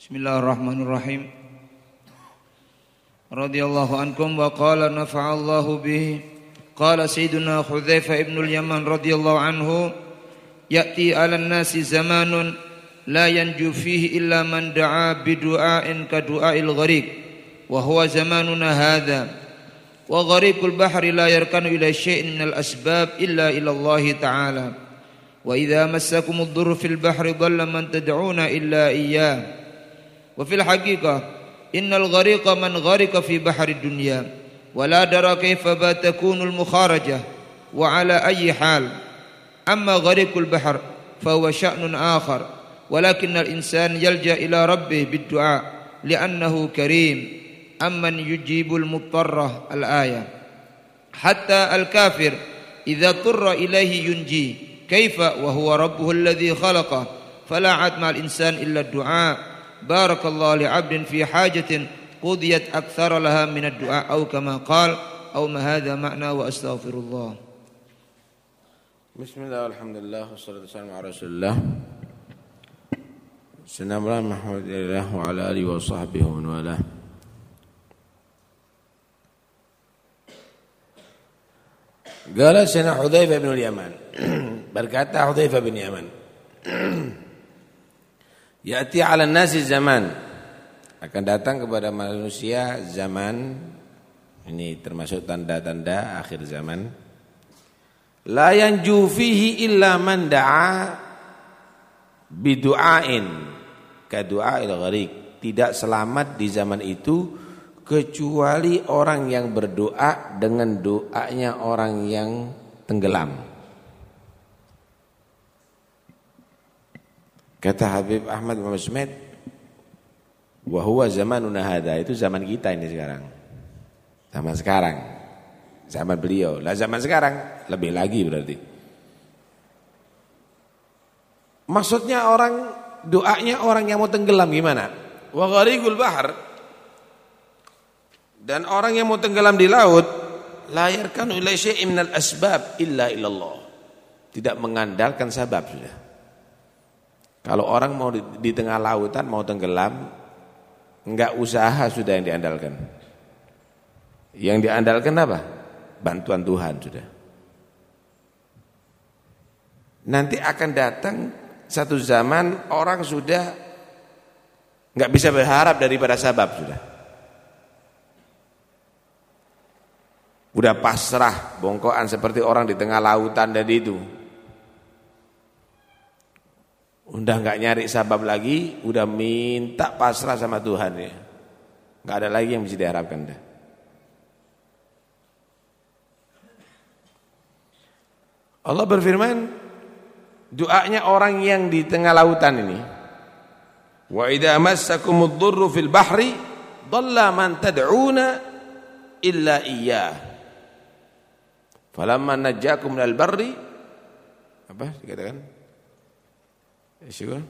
Bismillahirrahmanirrahim. Radiyallahu ankum wa qala nafa'allahu bihi. Qala Sayyiduna Hudzaifah ibn al-Yaman radhiyallahu anhu ya'ti 'ala nasi zamanun la yanju fihi illa man da'a bi ka du'ail gharib wa huwa zamanuna hadha wa gharikul bahri la yarkanu ila shay'in min al-asbab illa ila Allah ta'ala wa idza massakumud dhurru fil bahri dhalla man tad'una illa iya. وفي الحقيقة إن الغريق من غرق في بحر الدنيا ولا درى كيف تكون المخارجة وعلى أي حال. أما غريق البحر فهو شأن آخر ولكن الإنسان يلجأ إلى ربه بالدعاء لأنه كريم. أمن يجيب المضطر الآية حتى الكافر إذا اضطر إليه ينجي كيف؟ وهو ربه الذي خلقه. فلا عاد مع الإنسان إلا الدعاء. بارك الله لعبد في حاجة قضيت أكثر لها من الدعاء أو كما قال أو ما هذا معنى وأستغفر الله بسم الله والحمد لله والصلاة والسلام على رسول الله سيدنا محمد الله وعلى آله وصحبه ومن والاه Gala sana Hudzaifah bin Yaman. Berkata Hudzaifah bin Yaman. Ya'ti 'ala nasi zaman. Akan datang kepada manusia zaman ini termasuk tanda-tanda akhir zaman. La yanju fihi illa man da'a bidu'ain ka du'ail gharik. Tidak selamat di zaman itu kecuali orang yang berdoa dengan doanya orang yang tenggelam. Kata Habib Ahmad Muhammad Smith, wa huwa zamanuna hadha, itu zaman kita ini sekarang. Zaman sekarang. Zaman beliau. Lah zaman sekarang lebih lagi berarti. Maksudnya orang doanya orang yang mau tenggelam gimana? Wa dan orang yang mau tenggelam di laut layarkan ilai syai'in asbab illa illallah. Tidak mengandalkan sebab sudah. Kalau orang mau di, di tengah lautan mau tenggelam enggak usaha sudah yang diandalkan. Yang diandalkan apa? Bantuan Tuhan sudah. Nanti akan datang satu zaman orang sudah enggak bisa berharap daripada sebab sudah. Udah pasrah, bongkoan seperti orang di tengah lautan tadi itu. Udah nggak nyari sabab lagi, udah minta pasrah sama Tuhan ya. Nggak ada lagi yang bisa diharapkan dah. Allah berfirman, doanya orang yang di tengah lautan ini. Wa idza massakumud dhurru fil bahri dhalla man tad'una illa iyyah. Falamma najjakum minal barri apa dikatakan? Syukur.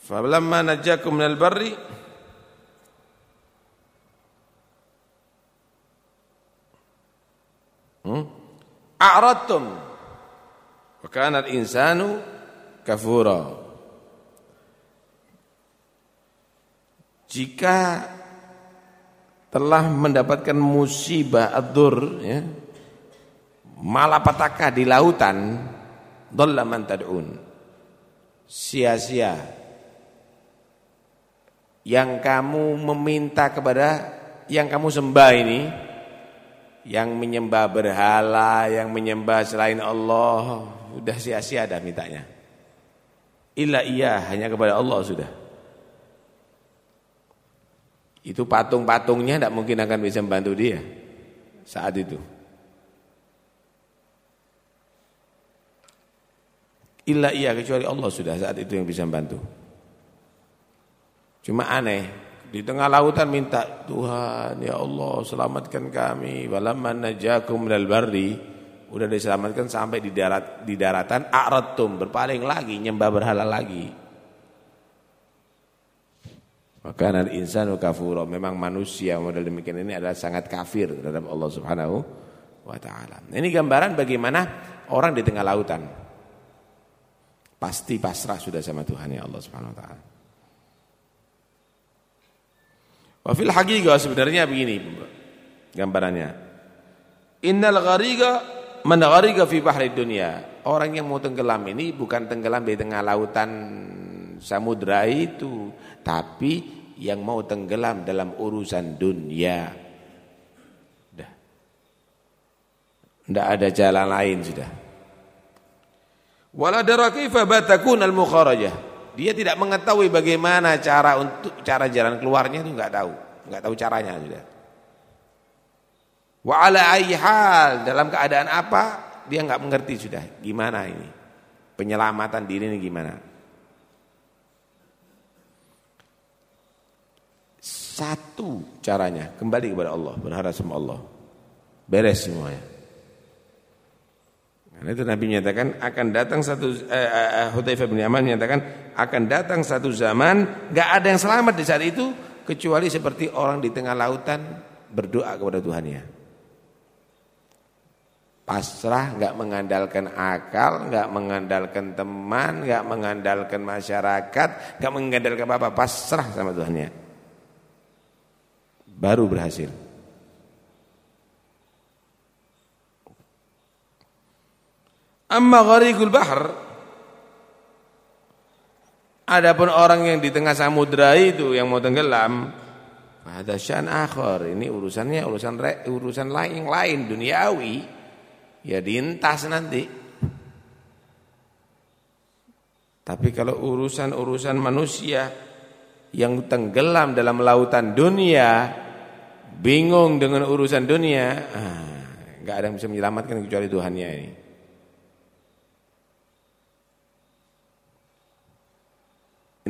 Falamma najjakum minal barri Hmm? A'radtum wa kana al-insanu kafura. Jika telah mendapatkan musibah adur ya malapetaka di lautan dhalla man tad'un. Sia-sia yang kamu meminta kepada yang kamu sembah ini yang menyembah berhala yang menyembah selain Allah sudah sia-sia dah mintanya. Illa iya hanya kepada Allah sudah. Itu patung-patungnya tidak mungkin akan bisa membantu dia saat itu. Illa iya kecuali Allah sudah saat itu yang bisa membantu. Cuma aneh, di tengah lautan minta Tuhan ya Allah selamatkan kami walamman najakum minal barri udah diselamatkan sampai di darat di daratan a'radtum berpaling lagi nyembah berhala lagi maka al insanu kafura. Memang manusia model demikian ini adalah sangat kafir terhadap Allah Subhanahu wa taala. Ini gambaran bagaimana orang di tengah lautan. Pasti pasrah sudah sama Tuhan ya Allah Subhanahu wa taala. Wa fil haqiqah sebenarnya begini gambarannya. Innal ghariga man ghariga fi bahri dunya. Orang yang mau tenggelam ini bukan tenggelam di tengah lautan samudra itu, tapi yang mau tenggelam dalam urusan dunia. Dah. Tidak ada jalan lain sudah. Wala dara kaifa batakun al-mukharajah. Dia tidak mengetahui bagaimana cara untuk cara jalan keluarnya itu enggak tahu, enggak tahu caranya sudah. Wa ala hal dalam keadaan apa dia enggak mengerti sudah gimana ini. Penyelamatan diri ini gimana? Satu caranya kembali kepada Allah, berharap sama Allah. Beres semuanya. Karena itu Nabi menyatakan akan datang satu eh, eh, eh Hudzaifah bin Yaman menyatakan akan datang satu zaman enggak ada yang selamat di saat itu kecuali seperti orang di tengah lautan berdoa kepada Tuhannya. Pasrah enggak mengandalkan akal, enggak mengandalkan teman, enggak mengandalkan masyarakat, enggak mengandalkan apa-apa, pasrah sama Tuhannya. Baru berhasil. Amma gharikul bahr. Adapun orang yang di tengah samudra itu yang mau tenggelam ada syan akhir ini urusannya urusan urusan lain lain duniawi. Ya diintas nanti. Tapi kalau urusan-urusan manusia yang tenggelam dalam lautan dunia bingung dengan urusan dunia ah, ada yang bisa menyelamatkan kecuali Tuhannya ini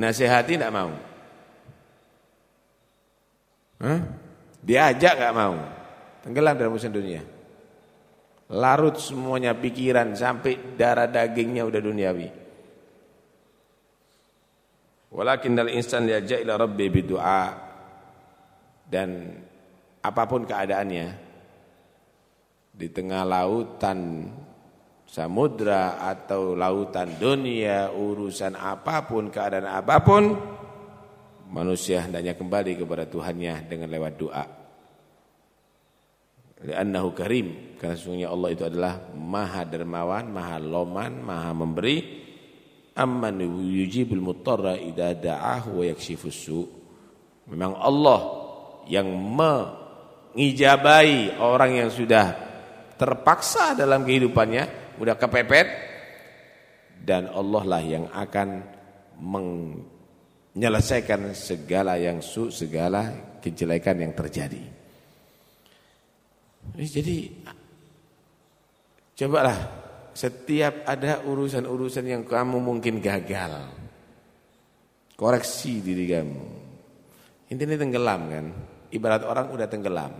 Nasihati tidak mau. Hah? Diajak nggak mau. Tenggelam dalam urusan dunia. Larut semuanya pikiran sampai darah dagingnya udah duniawi. Walakin dal insan liaja ila rabbi bidu'a dan apa pun keadaannya di tengah lautan samudra atau lautan dunia, urusan apa pun, keadaan apa pun, manusia hendaknya kembali kepada Tuhannya dengan lewat doa. Li'annahu karim, karena sesungguhnya Allah itu adalah maha dermawan, maha loman, maha memberi. Amman yujibul mutarra idza da'ahu wa yakshifus su. Memang Allah yang mengijabai orang yang sudah terpaksa dalam kehidupannya udah kepepet dan Allah lah yang akan menyelesaikan segala yang su, segala kejelekan yang terjadi. Jadi cobalah setiap ada urusan-urusan yang kamu mungkin gagal. Koreksi diri kamu. Intinya tenggelam kan. Ibarat orang udah tenggelam.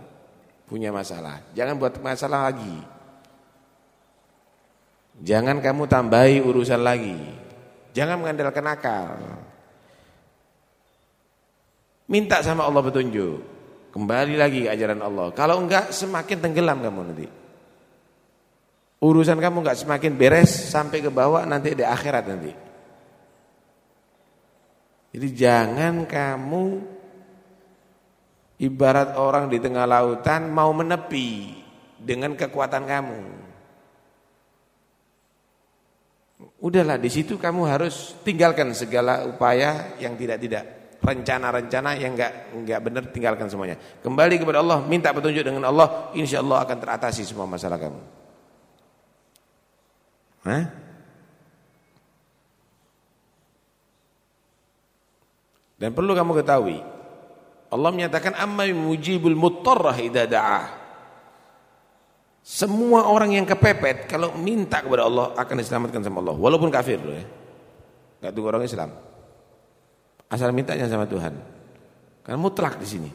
Punya masalah. Jangan buat masalah lagi. Jangan kamu tambahi urusan lagi. Jangan mengandalkan akal. Minta sama Allah petunjuk. Kembali lagi ke ajaran Allah. Kalau enggak semakin tenggelam kamu nanti. Urusan kamu enggak semakin beres sampai ke bawah nanti di akhirat nanti. Jadi jangan kamu ibarat orang di tengah lautan mau menepi dengan kekuatan kamu. Udahlah di situ kamu harus tinggalkan segala upaya yang tidak-tidak rencana-rencana yang enggak enggak benar tinggalkan semuanya. Kembali kepada Allah, minta petunjuk dengan Allah, insya Allah akan teratasi semua masalah kamu. Hah? Dan perlu kamu ketahui, Allah menyatakan amma mujibul muttarrah idza da'ah. Semua orang yang kepepet kalau minta kepada Allah akan diselamatkan sama Allah walaupun kafir loh ya. Enggak tunggu orang Islam. Asal mintanya sama Tuhan. Kan mutlak di sini.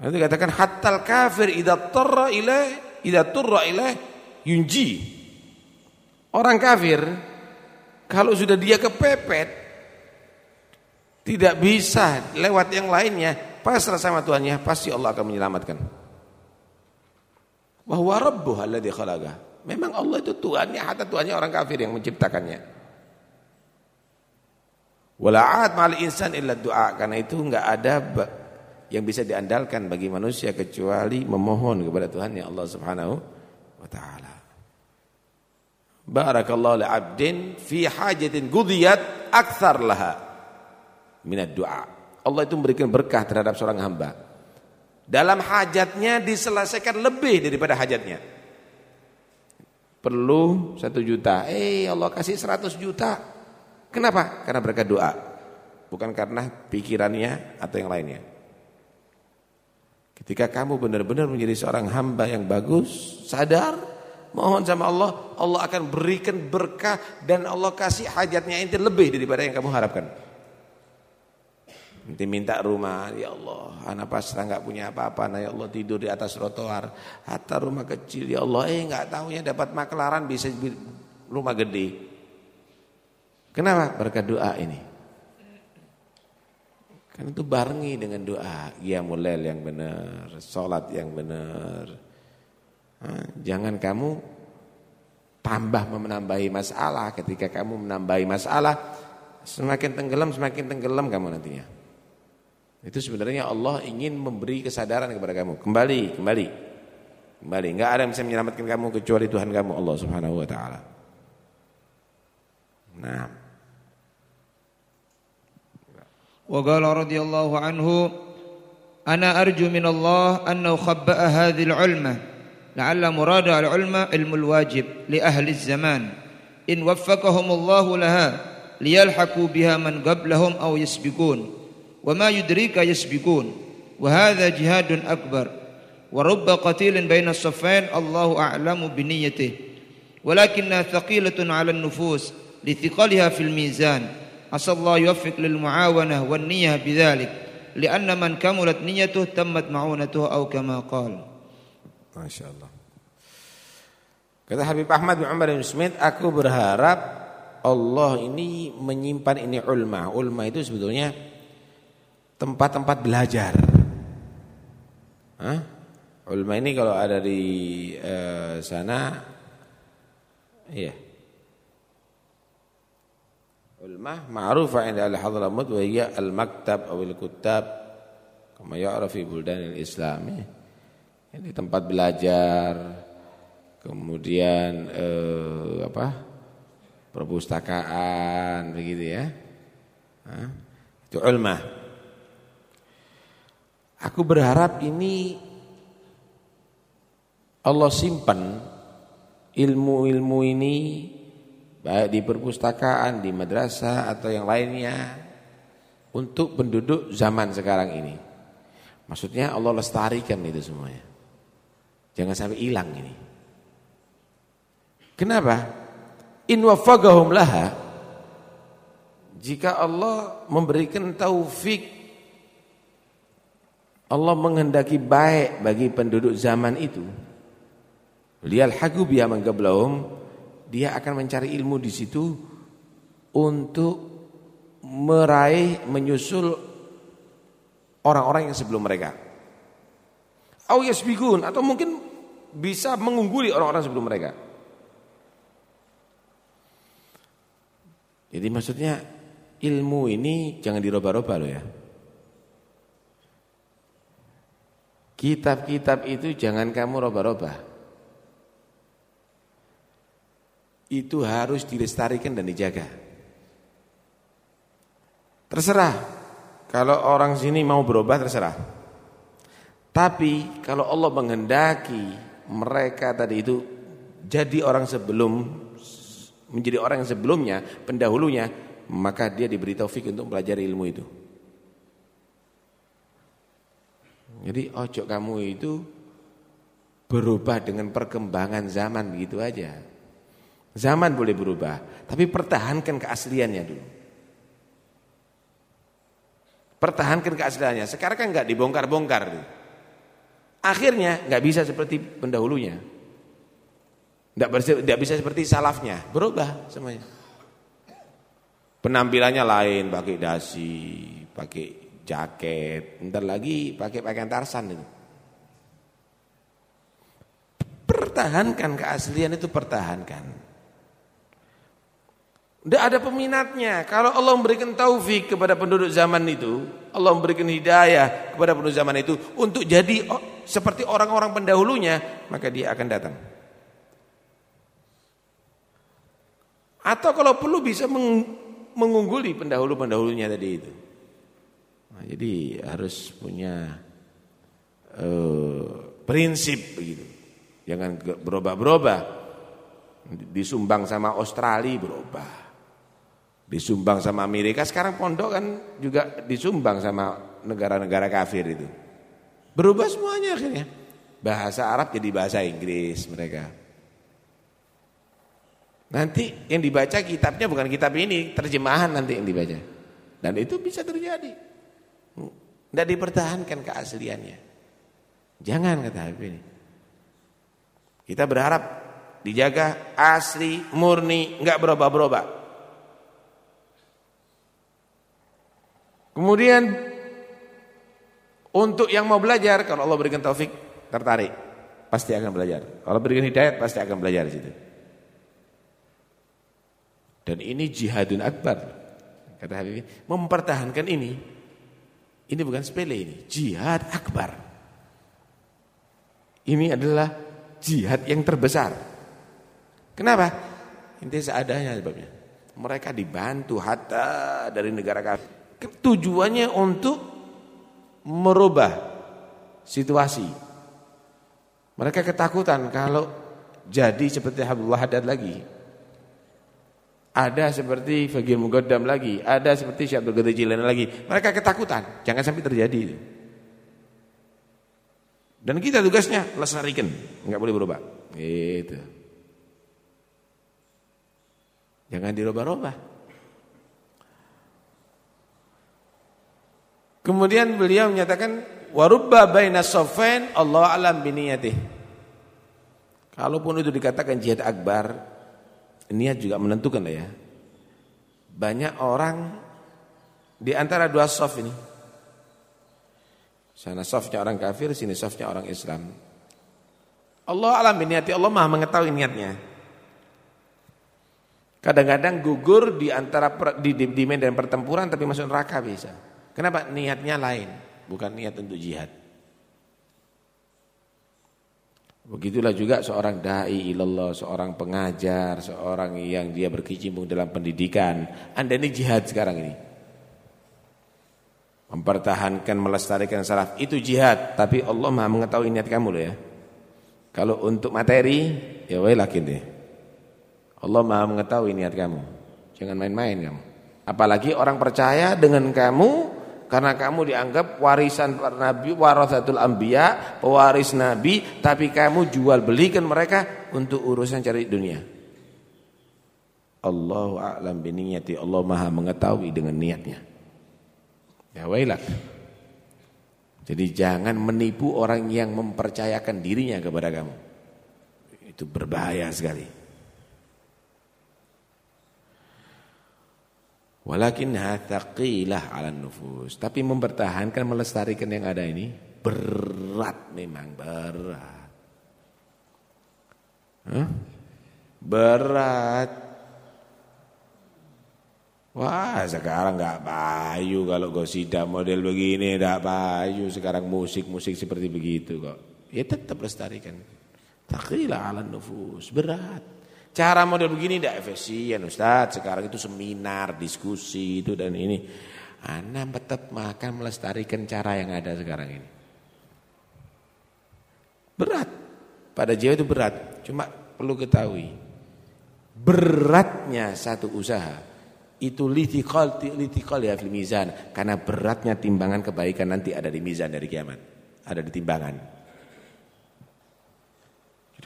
Nanti katakan hatal kafir idza tarra ilaih idza turra ilaih yunji. Orang kafir kalau sudah dia kepepet tidak bisa lewat yang lainnya pasrah sama Tuhannya pasti Allah akan menyelamatkan bahwa rabbuh alladhi khalaqah Memang Allah itu Tuhannya, hatta Tuhannya orang kafir yang menciptakannya. Wala'at mal insan illa doa. Karena itu enggak ada yang bisa diandalkan bagi manusia kecuali memohon kepada Tuhan yang Allah Subhanahu wa taala. Barakallahu li 'abdin fi hajatin gudiyat akthar laha minad du'a. Allah itu memberikan berkah terhadap seorang hamba. Dalam hajatnya diselesaikan lebih daripada hajatnya perlu satu juta. Eh Allah kasih seratus juta. Kenapa? Karena berkat doa. Bukan karena pikirannya atau yang lainnya. Ketika kamu benar-benar menjadi seorang hamba yang bagus, sadar, mohon sama Allah, Allah akan berikan berkah dan Allah kasih hajatnya itu lebih daripada yang kamu harapkan. Nanti minta rumah, ya Allah, anak pasrah nggak punya apa-apa, nah ya Allah tidur di atas trotoar, hatta rumah kecil, ya Allah, eh nggak tahunya dapat maklaran bisa rumah gede. Kenapa? Berkat doa ini. Kan itu barengi dengan doa, ya mulai yang benar, sholat yang benar. Jangan kamu tambah menambahi masalah ketika kamu menambahi masalah semakin tenggelam semakin tenggelam kamu nantinya. Itu sebenarnya Allah ingin memberi kesadaran kepada kamu. Kembali, kembali. Kembali. Enggak ada yang bisa menyelamatkan kamu kecuali Tuhan kamu Allah Subhanahu wa taala. Nah. Wa qala radhiyallahu anhu ana arju min Allah anna khabba'a hadhihi al-'ulma la'alla murada al-'ulma ilmul wajib li ahli az-zaman in waffaqahum Allah laha liyalhaqu biha man qablahum aw yasbiqun وما يدريك يسبقون. وهذا جهاد أكبر. ورب قتيل بين الصفين الله أعلم بنيته. ولكنها ثقيلة على النفوس لثقلها في الميزان. عسى الله يوفق للمعاونة والنية بذلك. لأن من كملت نيته تمت معونته أو كما قال. ما شاء الله. Kata Habib Ahmad bin Umar bin Smith, aku berharap Allah ini menyimpan ini ulma. Ulma itu sebetulnya tempat-tempat belajar. Hah? Ulama ini kalau ada di eh, sana iya. Ulama ma'rufa 'inda al-hadramut wa hiya al-maktab aw al-kuttab kama ya'raf fi buldan al-islam. Ini tempat belajar kemudian eh, apa? perpustakaan begitu ya. Hah? Itu ulama. Aku berharap ini Allah simpan ilmu-ilmu ini baik di perpustakaan, di madrasah atau yang lainnya untuk penduduk zaman sekarang ini. Maksudnya Allah lestarikan itu semuanya. Jangan sampai hilang ini. Kenapa? In wafagahum laha jika Allah memberikan taufik Allah menghendaki baik bagi penduduk zaman itu. Lial hagu biya menggablahum, dia akan mencari ilmu di situ untuk meraih menyusul orang-orang yang sebelum mereka. Au yasbiqun atau mungkin bisa mengungguli orang-orang sebelum mereka. Jadi maksudnya ilmu ini jangan diroba-roba loh ya. Kitab-kitab itu jangan kamu roba-roba. Itu harus dilestarikan dan dijaga. Terserah. Kalau orang sini mau berubah terserah. Tapi kalau Allah menghendaki mereka tadi itu jadi orang sebelum menjadi orang yang sebelumnya, pendahulunya, maka dia diberi taufik untuk belajar ilmu itu. Jadi ojo kamu itu berubah dengan perkembangan zaman begitu aja. Zaman boleh berubah, tapi pertahankan keasliannya dulu. Pertahankan keasliannya. Sekarang kan nggak dibongkar-bongkar. Akhirnya nggak bisa seperti pendahulunya. Nggak bisa seperti salafnya. Berubah semuanya. Penampilannya lain, pakai dasi, pakai jaket, ntar lagi pakai pakaian tarsan itu. mempertahankan keaslian itu pertahankan. Tidak ada peminatnya. Kalau Allah memberikan taufik kepada penduduk zaman itu, Allah memberikan hidayah kepada penduduk zaman itu untuk jadi seperti orang-orang pendahulunya, maka dia akan datang. Atau kalau perlu bisa mengungguli pendahulu-pendahulunya tadi itu. Nah, jadi harus punya uh, prinsip begitu. Jangan berubah-berubah. Disumbang sama Australia berubah. Disumbang sama Amerika sekarang pondok kan juga disumbang sama negara-negara kafir itu. Berubah semuanya akhirnya. Bahasa Arab jadi bahasa Inggris mereka. Nanti yang dibaca kitabnya bukan kitab ini terjemahan nanti yang dibaca. Dan itu bisa terjadi tidak dipertahankan keasliannya jangan kata Habib ini kita berharap dijaga asli murni nggak berubah-berubah Kemudian untuk yang mau belajar kalau Allah berikan taufik tertarik pasti akan belajar. Kalau berikan hidayat pasti akan belajar di situ. Dan ini jihadun akbar. Kata Habib mempertahankan ini ini bukan sepele ini, jihad akbar. Ini adalah jihad yang terbesar. Kenapa? Intinya seadanya sebabnya. Mereka dibantu hatta dari negara kafir tujuannya untuk merubah situasi. Mereka ketakutan kalau jadi seperti Abdullah Haddad lagi. Ada seperti Fagil Mugaddam lagi, ada seperti Syekh Abdul Qadir Jilani lagi. Mereka ketakutan, jangan sampai terjadi Dan kita tugasnya lestarikan, enggak boleh berubah. Gitu. Jangan dirubah-rubah. Kemudian beliau menyatakan warubba baina safain Allah alam biniyatih. Kalaupun itu dikatakan jihad akbar, niat juga menentukan ya. Banyak orang di antara dua saf ini. Sana safnya orang kafir, sini safnya orang Islam. Allah alam biniyati, Allah Maha mengetahui niatnya. Kadang-kadang gugur di antara di, di, di medan pertempuran tapi masuk neraka bisa. Kenapa? Niatnya lain, bukan niat untuk jihad. Begitulah juga seorang dai ilallah, seorang pengajar, seorang yang dia berkecimpung dalam pendidikan. Anda ini jihad sekarang ini. Mempertahankan, melestarikan salaf itu jihad, tapi Allah Maha mengetahui niat kamu loh ya. Kalau untuk materi, ya wailakin deh. Allah Maha mengetahui niat kamu. Jangan main-main kamu. Apalagi orang percaya dengan kamu karena kamu dianggap warisan Nabi, warasatul anbiya, pewaris Nabi, tapi kamu jual belikan mereka untuk urusan cari dunia. Allahu a'lam biniyati. Allah Maha mengetahui dengan niatnya. Ya wailak. Jadi jangan menipu orang yang mempercayakan dirinya kepada kamu. Itu berbahaya sekali. Walakin thaqilah 'ala nufus. Tapi mempertahankan melestarikan yang ada ini berat memang berat. Huh? Berat. Wah sekarang nggak payu kalau gosida model begini nggak payu sekarang musik-musik seperti begitu kok. Ya tetap lestarikan. Taqilah 'ala nufus berat. Cara model begini tidak efisien Ustaz. Sekarang itu seminar, diskusi itu dan ini. Anda tetap makan melestarikan cara yang ada sekarang ini. Berat. Pada jiwa itu berat. Cuma perlu ketahui. Beratnya satu usaha itu litikal litikal ya fil mizan karena beratnya timbangan kebaikan nanti ada di mizan dari kiamat. Ada di timbangan.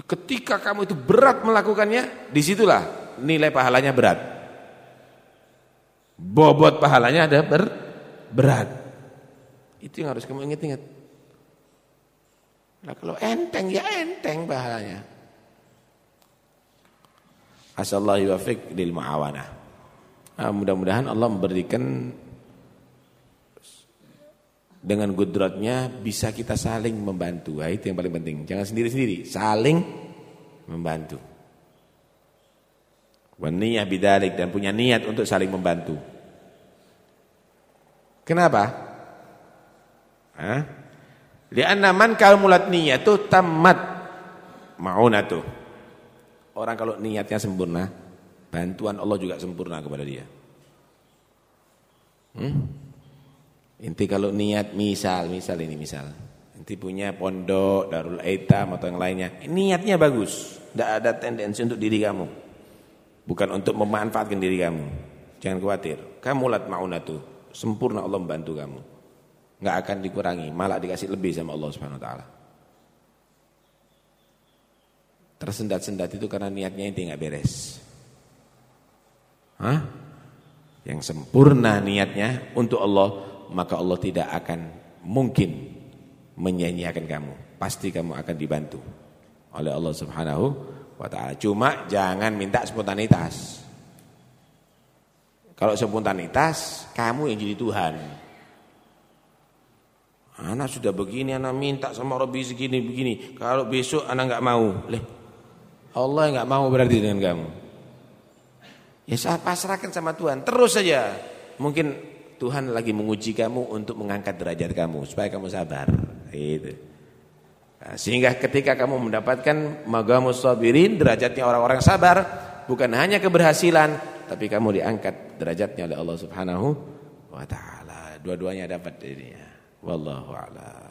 Ketika kamu itu berat melakukannya, di situlah nilai pahalanya berat. Bobot pahalanya ada ber, berat. Itu yang harus kamu ingat-ingat. Nah kalau enteng ya enteng pahalanya. Asallahu wafiq lil muawanah. Nah, mudah-mudahan Allah memberikan dengan gudratnya bisa kita saling membantu. Nah, itu yang paling penting. Jangan sendiri-sendiri, saling membantu. Waniyah bidalik dan punya niat untuk saling membantu. Kenapa? Hah? Lianna man mulat niyatu tamat ma'unatu. Orang kalau niatnya sempurna, bantuan Allah juga sempurna kepada dia. Hmm? Inti kalau niat misal, misal ini misal. Inti punya pondok, darul aitam atau yang lainnya. Niatnya bagus. Tidak ada tendensi untuk diri kamu. Bukan untuk memanfaatkan diri kamu. Jangan khawatir. Kamu lat ma'unatu. Sempurna Allah membantu kamu. Enggak akan dikurangi, malah dikasih lebih sama Allah Subhanahu wa taala. Tersendat-sendat itu karena niatnya inti enggak beres. Hah? Yang sempurna niatnya untuk Allah, maka Allah tidak akan mungkin menyanyiakan kamu. Pasti kamu akan dibantu oleh Allah Subhanahu wa taala. Cuma jangan minta spontanitas. Kalau spontanitas, kamu yang jadi Tuhan. Anak sudah begini, anak minta sama Robbi segini begini. Kalau besok anak nggak mau, leh, Allah nggak mau berarti dengan kamu. Ya saya pasrahkan sama Tuhan, terus saja. Mungkin Tuhan lagi menguji kamu untuk mengangkat derajat kamu supaya kamu sabar. Itu. Nah, sehingga ketika kamu mendapatkan magamus sabirin, derajatnya orang-orang sabar, bukan hanya keberhasilan, tapi kamu diangkat derajatnya oleh Allah Subhanahu wa taala. Dua-duanya dapat dirinya. Wallahu a'lam.